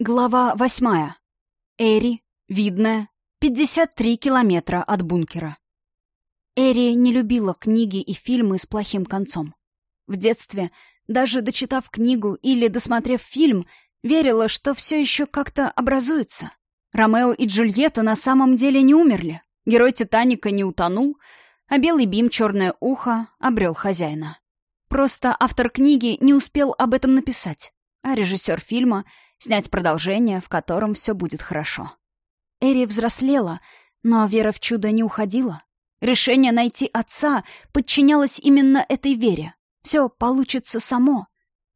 Глава восьмая. Эри, видная, 53 километра от бункера. Эри не любила книги и фильмы с плохим концом. В детстве, даже дочитав книгу или досмотрев фильм, верила, что все еще как-то образуется. Ромео и Джульетта на самом деле не умерли. Герой «Титаника» не утонул, а белый бим «Черное ухо» обрел хозяина. Просто автор книги не успел об этом написать, а режиссер фильма — снять продолжение, в котором все будет хорошо. Эри взрослела, но вера в чудо не уходила. Решение найти отца подчинялось именно этой вере. Все получится само.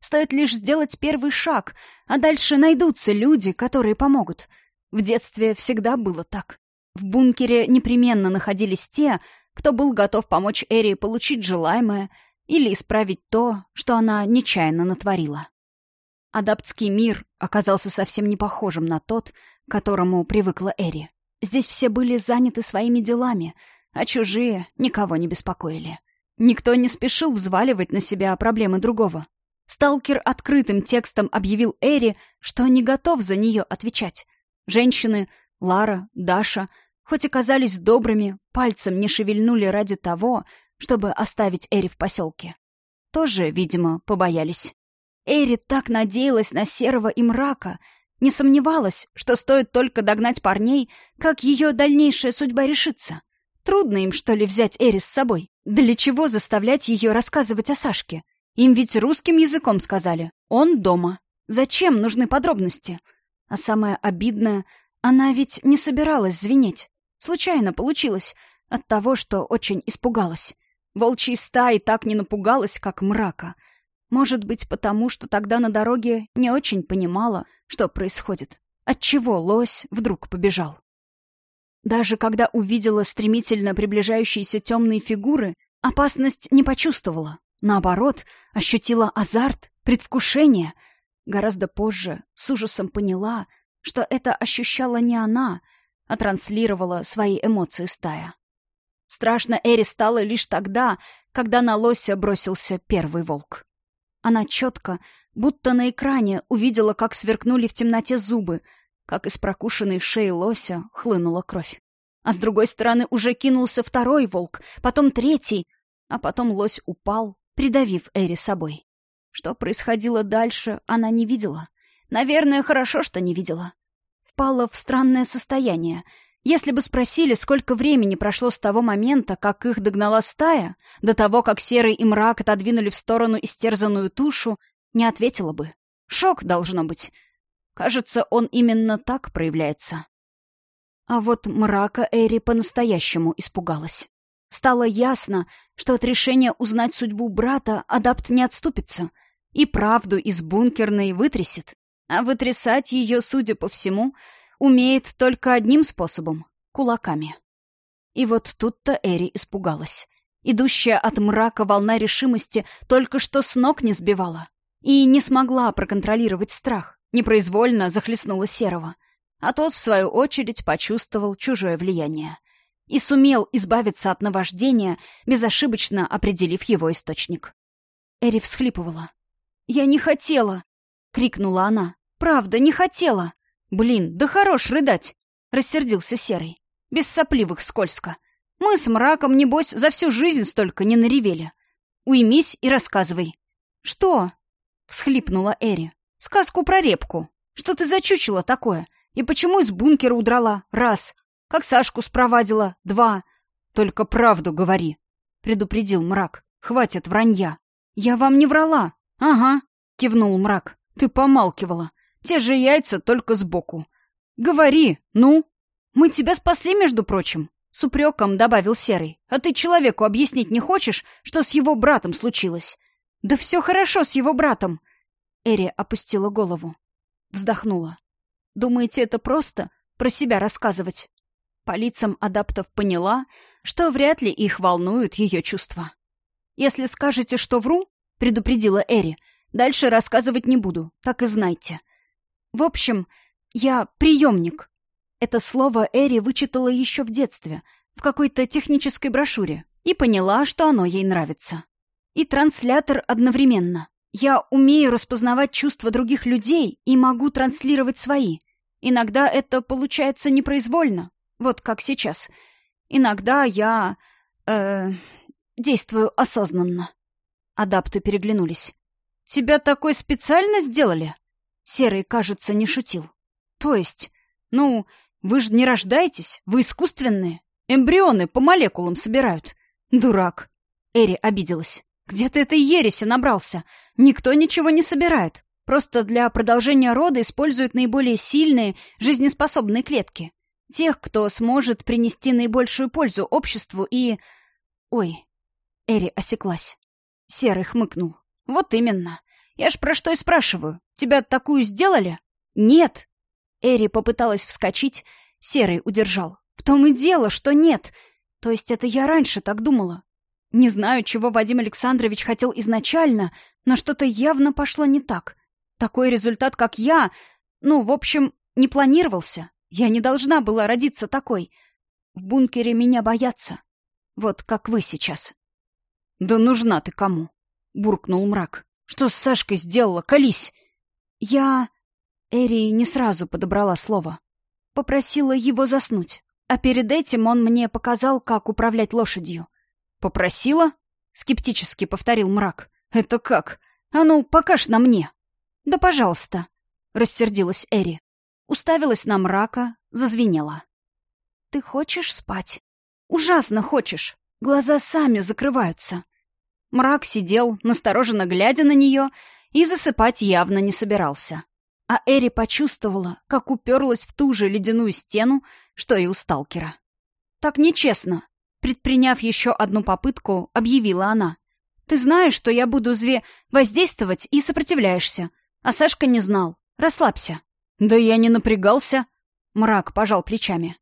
Стоит лишь сделать первый шаг, а дальше найдутся люди, которые помогут. В детстве всегда было так. В бункере непременно находились те, кто был готов помочь Эри получить желаемое или исправить то, что она нечаянно натворила. Адаптский мир оказался совсем не похожим на тот, к которому привыкла Эри. Здесь все были заняты своими делами, а чужие никого не беспокоили. Никто не спешил взваливать на себя проблемы другого. Сталкер открытым текстом объявил Эри, что не готов за нее отвечать. Женщины, Лара, Даша, хоть и казались добрыми, пальцем не шевельнули ради того, чтобы оставить Эри в поселке. Тоже, видимо, побоялись. Эри так надеялась на серого и мрака, не сомневалась, что стоит только догнать парней, как ее дальнейшая судьба решится. Трудно им, что ли, взять Эри с собой? Для чего заставлять ее рассказывать о Сашке? Им ведь русским языком сказали. Он дома. Зачем нужны подробности? А самое обидное, она ведь не собиралась звенеть. Случайно получилось от того, что очень испугалась. Волчьей стаи так не напугалась, как мрака — может быть, потому что тогда на дороге не очень понимала, что происходит. Отчего лось вдруг побежал. Даже когда увидела стремительно приближающиеся темные фигуры, опасность не почувствовала. Наоборот, ощутила азарт, предвкушение. Гораздо позже с ужасом поняла, что это ощущала не она, а транслировала свои эмоции стая. Страшно Эри стало лишь тогда, когда на лося бросился первый волк. Она четко, будто на экране, увидела, как сверкнули в темноте зубы, как из прокушенной шеи лося хлынула кровь. А с другой стороны уже кинулся второй волк, потом третий, а потом лось упал, придавив Эри собой. Что происходило дальше, она не видела. Наверное, хорошо, что не видела. Впала в странное состояние — если бы спросили, сколько времени прошло с того момента, как их догнала стая, до того, как Серый и Мрак отодвинули в сторону истерзанную тушу, не ответила бы. Шок должно быть. Кажется, он именно так проявляется. А вот Мрака Эри по-настоящему испугалась. Стало ясно, что от решения узнать судьбу брата адапт не отступится и правду из бункерной вытрясет. А вытрясать ее, судя по всему, — умеет только одним способом — кулаками. И вот тут-то Эри испугалась. Идущая от мрака волна решимости только что с ног не сбивала. И не смогла проконтролировать страх, непроизвольно захлестнула Серого. А тот, в свою очередь, почувствовал чужое влияние. И сумел избавиться от наваждения, безошибочно определив его источник. Эри всхлипывала. «Я не хотела!» — крикнула она. «Правда, не хотела!» «Блин, да хорош рыдать!» — рассердился Серый. «Без сопливых скользко. Мы с мраком, небось, за всю жизнь столько не наревели. Уймись и рассказывай». «Что?» — всхлипнула Эри. «Сказку про репку. Что ты зачучила такое? И почему из бункера удрала? Раз. Как Сашку спровадила? Два. Только правду говори», — предупредил мрак. «Хватит вранья». «Я вам не врала». «Ага», — кивнул мрак. «Ты помалкивала. Те же яйца, только сбоку. Говори, ну? Мы тебя спасли, между прочим. С упреком добавил Серый. А ты человеку объяснить не хочешь, что с его братом случилось? Да все хорошо с его братом. Эри опустила голову. Вздохнула. Думаете, это просто про себя рассказывать? По лицам адаптов поняла, что вряд ли их волнуют ее чувства. «Если скажете, что вру», — предупредила Эри, — «дальше рассказывать не буду, так и знайте. В общем, я приемник. Это слово Эри вычитала еще в детстве, в какой-то технической брошюре, и поняла, что оно ей нравится. И транслятор одновременно. Я умею распознавать чувства других людей и могу транслировать свои. Иногда это получается непроизвольно, вот как сейчас. Иногда я... Э, действую осознанно. Адапты переглянулись. «Тебя такой специально сделали?» Серый, кажется, не шутил. «То есть? Ну, вы же не рождаетесь, вы искусственные. Эмбрионы по молекулам собирают. Дурак!» Эри обиделась. «Где ты этой ереси набрался? Никто ничего не собирает. Просто для продолжения рода используют наиболее сильные, жизнеспособные клетки. Тех, кто сможет принести наибольшую пользу обществу и... Ой, Эри осеклась. Серый хмыкнул. «Вот именно. Я ж про что и спрашиваю. Тебя такую сделали?» «Нет». Эри попыталась вскочить, Серый удержал. «В том и дело, что нет. То есть это я раньше так думала. Не знаю, чего Вадим Александрович хотел изначально, но что-то явно пошло не так. Такой результат, как я, ну, в общем, не планировался. Я не должна была родиться такой. В бункере меня боятся. Вот как вы сейчас. «Да нужна ты кому?» — буркнул мрак. «Что с Сашкой сделала? Колись!» «Я...» Эри не сразу подобрала слово. Попросила его заснуть. А перед этим он мне показал, как управлять лошадью. «Попросила?» — скептически повторил мрак. «Это как? А ну, покажь на мне!» «Да пожалуйста!» — рассердилась Эри. Уставилась на мрака, зазвенела. «Ты хочешь спать?» «Ужасно хочешь. Глаза сами закрываются. Мрак сидел, настороженно глядя на нее, и засыпать явно не собирался. А Эри почувствовала, как уперлась в ту же ледяную стену, что и у сталкера. «Так нечестно», — предприняв еще одну попытку, объявила она. «Ты знаешь, что я буду зве воздействовать и сопротивляешься. А Сашка не знал. Расслабься». «Да я не напрягался», — мрак пожал плечами.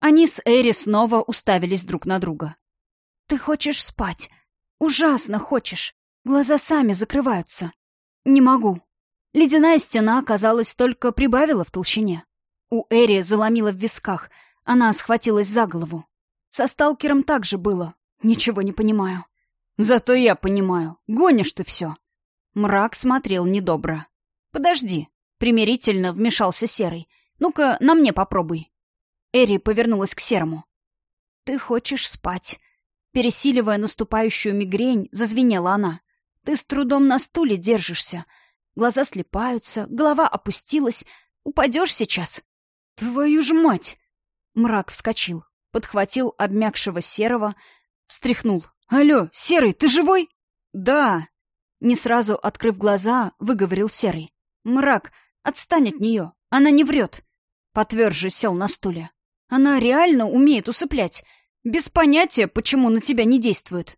Они с Эри снова уставились друг на друга. «Ты хочешь спать», Ужасно хочешь. Глаза сами закрываются. Не могу. Ледяная стена, казалось, только прибавила в толщине. У Эри заломила в висках. Она схватилась за голову. Со сталкером так же было. Ничего не понимаю. Зато я понимаю. Гонишь ты все. Мрак смотрел недобро. Подожди. Примирительно вмешался Серый. Ну-ка, на мне попробуй. Эри повернулась к Серому. Ты хочешь спать. Пересиливая наступающую мигрень, зазвенела она. «Ты с трудом на стуле держишься. Глаза слепаются, голова опустилась. Упадешь сейчас?» «Твою ж мать!» Мрак вскочил, подхватил обмякшего серого, встряхнул. «Алло, серый, ты живой?» «Да!» Не сразу открыв глаза, выговорил серый. «Мрак, отстань от нее, она не врет!» Потверже сел на стуле. «Она реально умеет усыплять. Без понятия, почему на тебя не действует.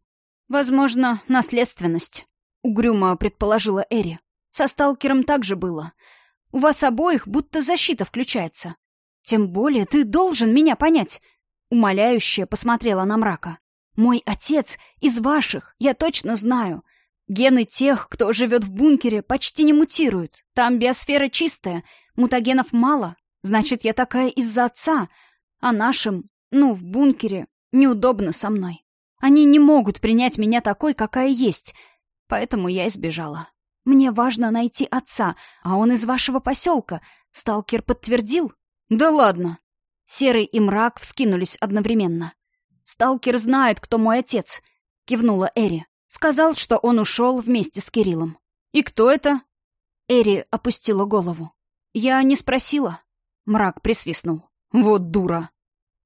Возможно, наследственность, угрюмо предположила Эри. Со сталкером так же было. У вас обоих будто защита включается. Тем более ты должен меня понять. Умоляюще посмотрела на мрака. Мой отец из ваших, я точно знаю. Гены тех, кто живет в бункере, почти не мутируют. Там биосфера чистая, мутагенов мало. Значит, я такая из-за отца. А нашим, ну, в бункере, Неудобно со мной. Они не могут принять меня такой, какая есть. Поэтому я избежала. Мне важно найти отца, а он из вашего поселка. Сталкер подтвердил? Да ладно. Серый и мрак вскинулись одновременно. Сталкер знает, кто мой отец, кивнула Эри. Сказал, что он ушел вместе с Кириллом. И кто это? Эри опустила голову. Я не спросила. Мрак присвистнул. Вот дура.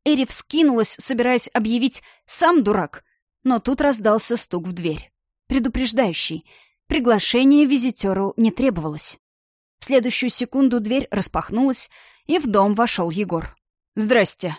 Эри вскинулась, собираясь объявить «сам дурак», но тут раздался стук в дверь. Предупреждающий. Приглашение визитеру не требовалось. В следующую секунду дверь распахнулась, и в дом вошел Егор. «Здрасте».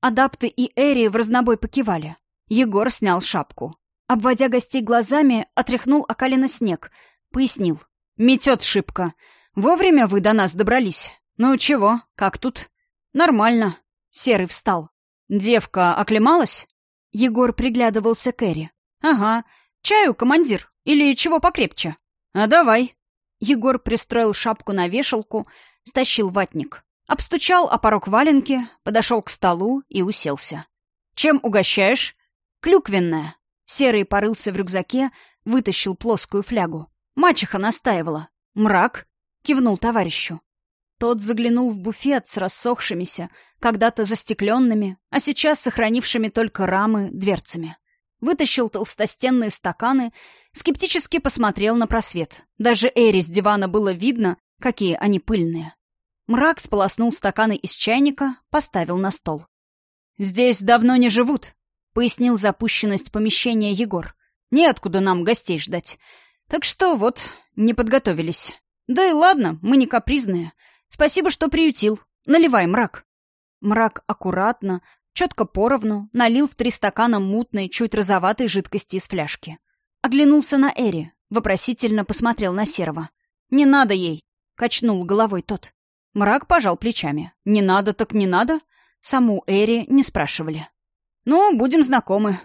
Адапты и Эри в разнобой покивали. Егор снял шапку. Обводя гостей глазами, отряхнул окалина снег. Пояснил. «Метет шибко. Вовремя вы до нас добрались. Ну чего, как тут?» «Нормально. Серый встал. «Девка оклемалась?» Егор приглядывался к Эри. «Ага. Чаю, командир? Или чего покрепче?» «А давай». Егор пристроил шапку на вешалку, стащил ватник. Обстучал о порог валенки, подошел к столу и уселся. «Чем угощаешь?» «Клюквенная». Серый порылся в рюкзаке, вытащил плоскую флягу. Мачеха настаивала. Мрак кивнул товарищу. Тот заглянул в буфет с рассохшимися, когда-то застекленными, а сейчас сохранившими только рамы дверцами. Вытащил толстостенные стаканы, скептически посмотрел на просвет. Даже Эри с дивана было видно, какие они пыльные. Мрак сполоснул стаканы из чайника, поставил на стол. «Здесь давно не живут», — пояснил запущенность помещения Егор. «Неоткуда нам гостей ждать. Так что вот, не подготовились. Да и ладно, мы не капризные. Спасибо, что приютил. Наливай мрак». Мрак аккуратно, четко поровну, налил в три стакана мутной, чуть розоватой жидкости из фляжки. Оглянулся на Эри, вопросительно посмотрел на Серого. «Не надо ей!» — качнул головой тот. Мрак пожал плечами. «Не надо так не надо?» Саму Эри не спрашивали. «Ну, будем знакомы».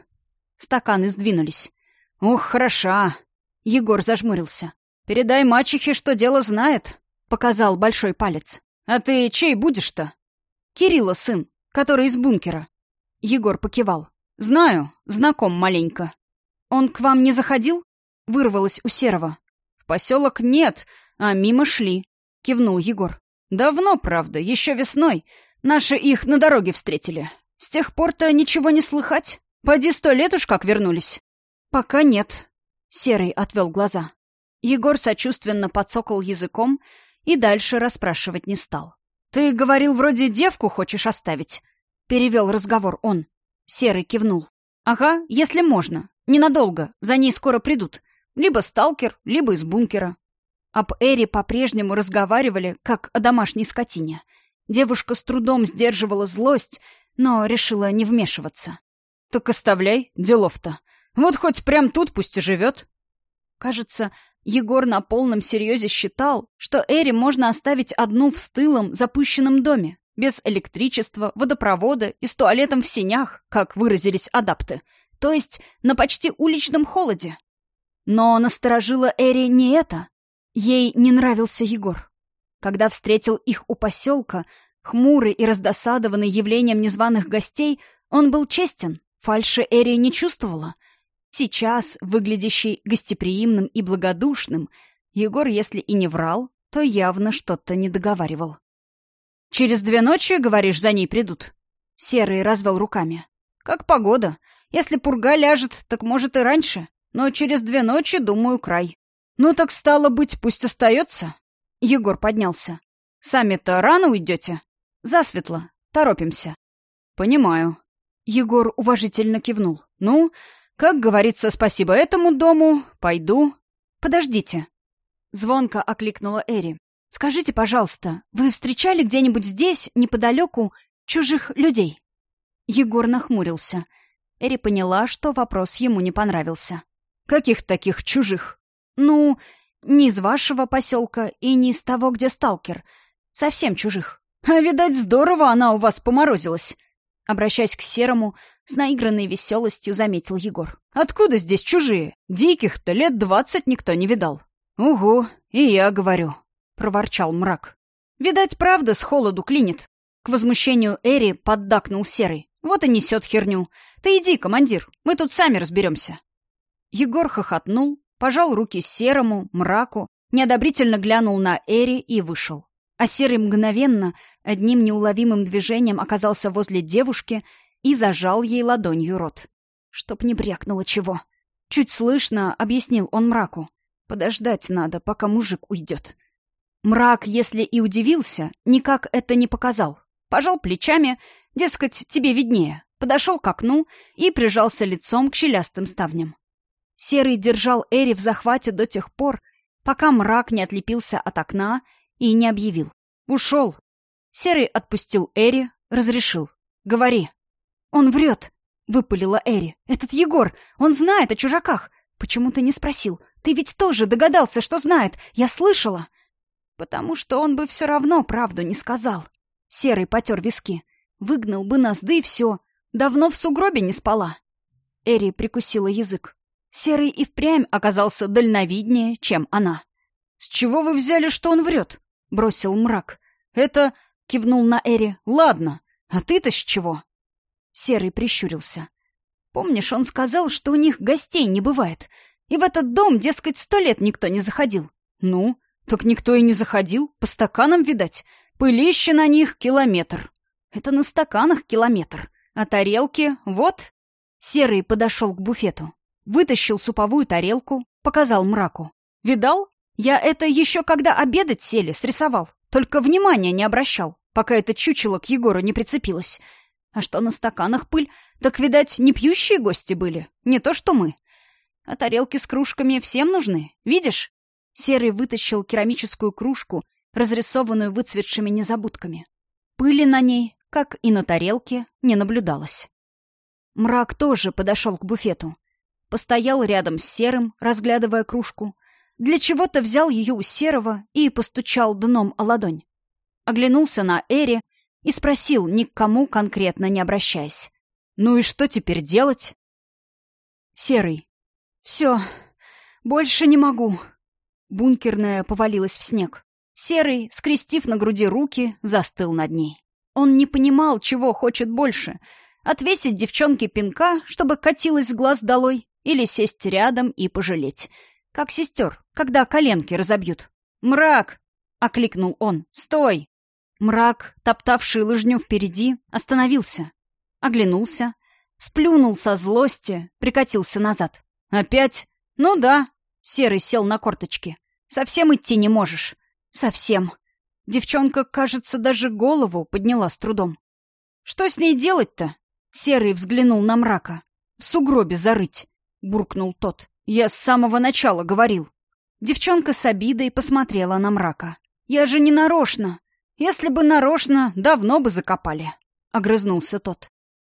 Стаканы сдвинулись. «Ух, хороша!» Егор зажмурился. «Передай мачехе, что дело знает», — показал большой палец. «А ты чей будешь-то?» «Кирилла сын, который из бункера». Егор покивал. «Знаю, знаком маленько». «Он к вам не заходил?» — вырвалось у Серого. «В поселок нет, а мимо шли», — кивнул Егор. «Давно, правда, еще весной. Наши их на дороге встретили. С тех пор-то ничего не слыхать. Поди сто лет уж как вернулись». «Пока нет», — Серый отвел глаза. Егор сочувственно подсокал языком и дальше расспрашивать не стал. «Ты говорил, вроде девку хочешь оставить?» — перевел разговор он. Серый кивнул. «Ага, если можно. Ненадолго. За ней скоро придут. Либо сталкер, либо из бункера». Об Эре по-прежнему разговаривали, как о домашней скотине. Девушка с трудом сдерживала злость, но решила не вмешиваться. «Так оставляй, делов-то. Вот хоть прям тут пусть и живет». Кажется, Егор на полном серьезе считал, что Эри можно оставить одну в стылом, запущенном доме, без электричества, водопровода и с туалетом в сенях, как выразились адапты, то есть на почти уличном холоде. Но насторожила Эри не это. Ей не нравился Егор. Когда встретил их у поселка, хмурый и раздосадованный явлением незваных гостей, он был честен, фальши Эри не чувствовала — Сейчас, выглядящий гостеприимным и благодушным, Егор, если и не врал, то явно что-то не договаривал. «Через две ночи, говоришь, за ней придут?» Серый развел руками. «Как погода. Если пурга ляжет, так может и раньше. Но через две ночи, думаю, край. Ну так стало быть, пусть остается». Егор поднялся. «Сами-то рано уйдете?» «Засветло. Торопимся». «Понимаю». Егор уважительно кивнул. «Ну, как говорится, спасибо этому дому, пойду. Подождите. Звонко окликнула Эри. Скажите, пожалуйста, вы встречали где-нибудь здесь, неподалеку, чужих людей? Егор нахмурился. Эри поняла, что вопрос ему не понравился. «Каких таких чужих?» «Ну, не из вашего поселка и не из того, где сталкер. Совсем чужих. А, видать, здорово она у вас поморозилась». Обращаясь к Серому, с наигранной веселостью заметил Егор. «Откуда здесь чужие? Диких-то лет двадцать никто не видал». «Угу, и я говорю», — проворчал мрак. «Видать, правда с холоду клинит». К возмущению Эри поддакнул Серый. «Вот и несет херню. Ты иди, командир, мы тут сами разберемся». Егор хохотнул, пожал руки Серому, мраку, неодобрительно глянул на Эри и вышел. А Серый мгновенно, одним неуловимым движением оказался возле девушки и зажал ей ладонью рот. Чтоб не брякнуло чего. Чуть слышно, объяснил он мраку. Подождать надо, пока мужик уйдет. Мрак, если и удивился, никак это не показал. Пожал плечами, дескать, тебе виднее. Подошел к окну и прижался лицом к щелястым ставням. Серый держал Эри в захвате до тех пор, пока мрак не отлепился от окна и не объявил. «Ушел!» Серый отпустил Эри, разрешил. «Говори». «Он врет!» — выпалила Эри. «Этот Егор! Он знает о чужаках! Почему ты не спросил? Ты ведь тоже догадался, что знает! Я слышала!» «Потому что он бы все равно правду не сказал!» Серый потер виски. «Выгнал бы нас, да и все! Давно в сугробе не спала!» Эри прикусила язык. Серый и впрямь оказался дальновиднее, чем она. «С чего вы взяли, что он врет?» — бросил мрак. «Это...» — кивнул на Эри. «Ладно. А ты-то с чего?» Серый прищурился. «Помнишь, он сказал, что у них гостей не бывает? И в этот дом, дескать, сто лет никто не заходил. Ну, так никто и не заходил, по стаканам, видать. Пылище на них километр. Это на стаканах километр. А тарелки — вот. Серый подошел к буфету. Вытащил суповую тарелку, показал мраку. «Видал? Я это еще когда обедать сели, срисовал. Только внимания не обращал, пока это чучело к Егору не прицепилось. А что на стаканах пыль, так, видать, не пьющие гости были, не то что мы. А тарелки с кружками всем нужны, видишь?» Серый вытащил керамическую кружку, разрисованную выцветшими незабудками. Пыли на ней, как и на тарелке, не наблюдалось. Мрак тоже подошел к буфету. Постоял рядом с Серым, разглядывая кружку. Для чего-то взял ее у Серого и постучал дном о ладонь. Оглянулся на Эри и спросил, ни к кому конкретно не обращаясь. «Ну и что теперь делать?» Серый. «Все, больше не могу». Бункерная повалилась в снег. Серый, скрестив на груди руки, застыл над ней. Он не понимал, чего хочет больше — отвесить девчонке пинка, чтобы катилась с глаз долой, или сесть рядом и пожалеть. Как сестер, когда коленки разобьют. «Мрак!» — окликнул он. «Стой!» Мрак, топтавший лыжню впереди, остановился. Оглянулся, сплюнул со злости, прикатился назад. «Опять?» «Ну да». Серый сел на корточки. «Совсем идти не можешь?» «Совсем». Девчонка, кажется, даже голову подняла с трудом. «Что с ней делать-то?» Серый взглянул на мрака. «В сугробе зарыть», — буркнул тот. «Я с самого начала говорил». Девчонка с обидой посмотрела на мрака. «Я же не нарочно. Если бы нарочно, давно бы закопали», — огрызнулся тот.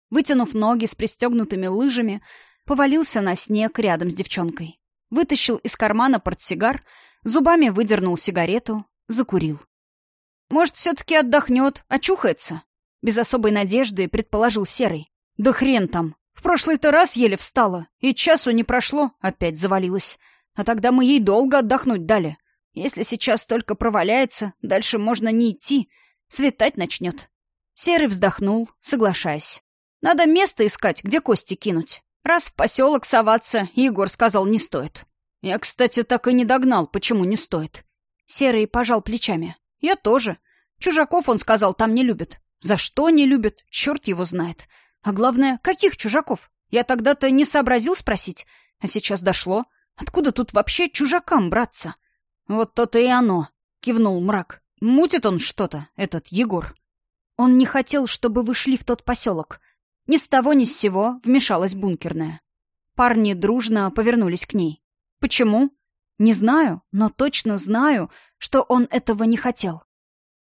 Вытянув ноги с пристегнутыми лыжами, повалился на снег рядом с девчонкой. Вытащил из кармана портсигар, зубами выдернул сигарету, закурил. «Может, все-таки отдохнет, очухается?» Без особой надежды предположил Серый. «Да хрен там. В прошлый-то раз еле встала, и часу не прошло, опять завалилась. А тогда мы ей долго отдохнуть дали. Если сейчас только проваляется, дальше можно не идти. Светать начнет». Серый вздохнул, соглашаясь. «Надо место искать, где кости кинуть. Раз в поселок соваться, Егор сказал, не стоит. Я, кстати, так и не догнал, почему не стоит. Серый пожал плечами. Я тоже. Чужаков, он сказал, там не любят. За что не любят, черт его знает. А главное, каких чужаков? Я тогда-то не сообразил спросить. А сейчас дошло. Откуда тут вообще чужакам браться? Вот то-то и оно, кивнул мрак. Мутит он что-то, этот Егор. Он не хотел, чтобы вы шли в тот поселок. Ни с того ни с сего вмешалась бункерная. Парни дружно повернулись к ней. Почему? Не знаю, но точно знаю, что он этого не хотел.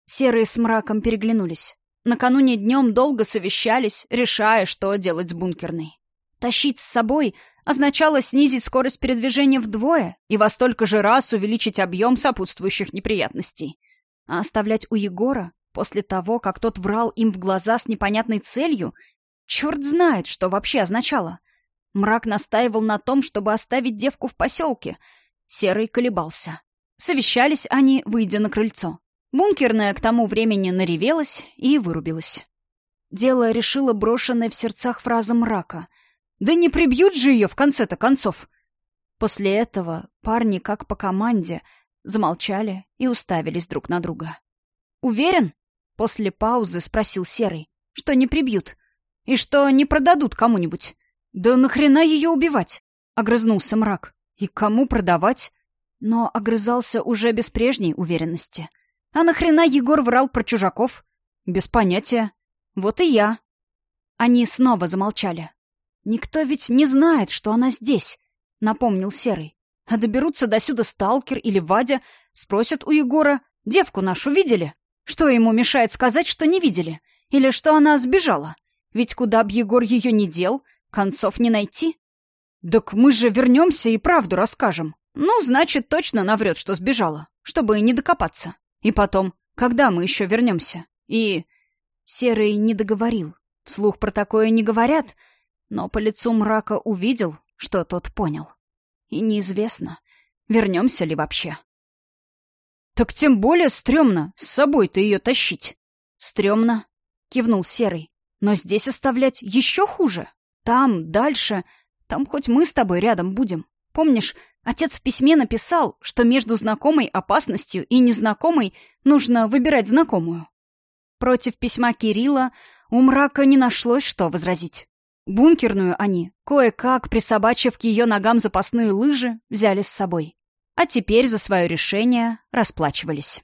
Серые с мраком переглянулись. Накануне днем долго совещались, решая, что делать с бункерной. Тащить с собой означало снизить скорость передвижения вдвое и во столько же раз увеличить объем сопутствующих неприятностей. А оставлять у Егора, после того, как тот врал им в глаза с непонятной целью, Черт знает, что вообще означало. Мрак настаивал на том, чтобы оставить девку в поселке. Серый колебался. Совещались они, выйдя на крыльцо. Бункерная к тому времени наревелась и вырубилась. Дело решило брошенная в сердцах фраза мрака. «Да не прибьют же ее в конце-то концов!» После этого парни, как по команде, замолчали и уставились друг на друга. «Уверен?» — после паузы спросил Серый. «Что не прибьют?» И что, не продадут кому-нибудь? Да нахрена ее убивать? Огрызнулся мрак. И кому продавать? Но огрызался уже без прежней уверенности. А нахрена Егор врал про чужаков? Без понятия. Вот и я. Они снова замолчали. «Никто ведь не знает, что она здесь», — напомнил Серый. «А доберутся до сюда сталкер или Вадя, спросят у Егора, девку нашу видели? Что ему мешает сказать, что не видели? Или что она сбежала? Ведь куда б Егор ее не дел, концов не найти. Так мы же вернемся и правду расскажем. Ну, значит, точно наврет, что сбежала, чтобы не докопаться. И потом, когда мы еще вернемся? И... Серый не договорил. Вслух про такое не говорят, но по лицу мрака увидел, что тот понял. И неизвестно, вернемся ли вообще. «Так тем более стрёмно с собой-то ее тащить». «Стрёмно», — кивнул Серый. Но здесь оставлять еще хуже. Там, дальше, там хоть мы с тобой рядом будем. Помнишь, отец в письме написал, что между знакомой опасностью и незнакомой нужно выбирать знакомую. Против письма Кирилла у мрака не нашлось, что возразить. Бункерную они, кое-как, присобачив к ее ногам запасные лыжи, взяли с собой. А теперь за свое решение расплачивались.